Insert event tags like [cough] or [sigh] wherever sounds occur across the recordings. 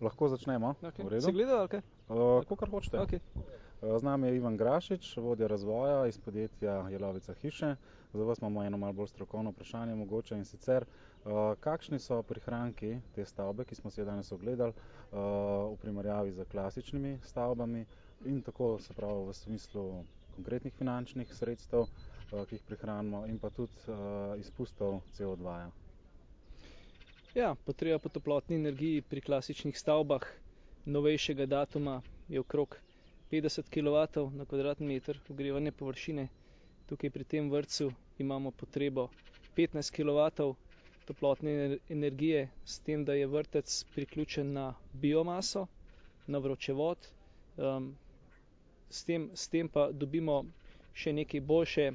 Lahko začnemo. Okay. V redu? Si gledal ali kaj? Uh, Kakor hočete. Okay. Uh, Z nami je Ivan Grašič, vodja razvoja iz podjetja Jelovica hiše. Za vas imamo eno malo bolj strokovno vprašanje mogoče in sicer, uh, kakšni so prihranki te stavbe, ki smo si jo danes ogledali, uh, v primerjavi z klasičnimi stavbami in tako se pravi v smislu konkretnih finančnih sredstev, uh, ki jih prihranimo in pa tudi uh, izpustov CO2. -ja. Ja, potreba po toplotni energiji pri klasičnih stavbah novejšega datuma je okrog 50 kW na kvadratni meter ogrevane površine. Tukaj pri tem vrtcu imamo potrebo 15 kW toplotne energije, s tem, da je vrtec priključen na biomaso, na vročevod, um, s, tem, s tem pa dobimo še nekaj boljše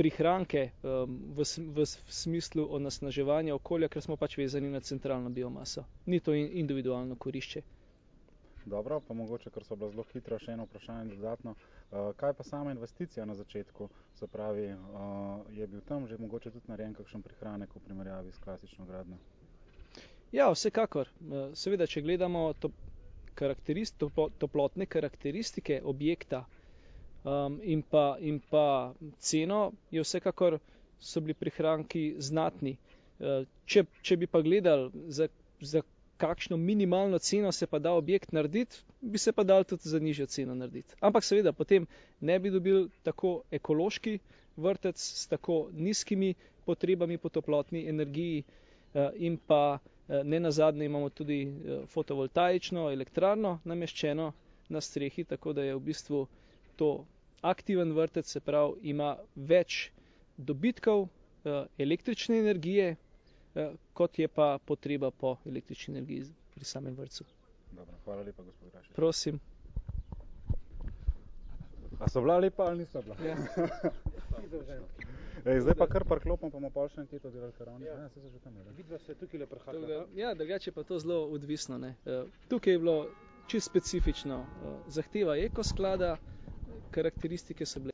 prihranke um, v, v, v smislu onesnaževanja okolja, ker smo pač vezani na centralno biomaso. Ni to in, individualno korišče. Dobro, pa mogoče, ker so bila zelo hitra, še eno vprašanje dodatno. Uh, kaj pa sama investicija na začetku? Se pravi, uh, je bil tam že mogoče tudi narejen kakšen prihranek v primerjavi s klasično gradnjo? Ja, vsekakor. Seveda, če gledamo to karakterist, toplo, toplotne karakteristike objekta, um, in, pa, in pa ceno, je vsekakor so bili prihranki znatni. Uh, če, če bi pa gledali, za, za kakšno minimalno ceno se pa da objekt narediti, bi se pa dal tudi za nižjo ceno narediti. Ampak seveda potem ne bi dobil tako ekološki vrtec s tako nizkimi potrebami po toplotni energiji uh, in pa uh, ne nazadnje imamo tudi fotovoltaično elektrarno nameščeno na strehi, tako da je v bistvu to aktiven vrtec, se pravi, ima več dobitkov uh, električne energije, uh, kot je pa potreba po električni energiji pri samem vrtu. Hvala lepa, gospod Grašič. Prosim. A so bila lepa ali niso bila? Ja. [laughs] Ej, zdaj pa kar parklopom, pa bomo pol še anketo delali karani. Ja. Ja, saj so že tam, ne? Vidva se tukaj le da, ja, drugače pa to zelo odvisno. Ne. Uh, tukaj je bilo čisto specifično. Zahteva ekosklada, karakteristike so bile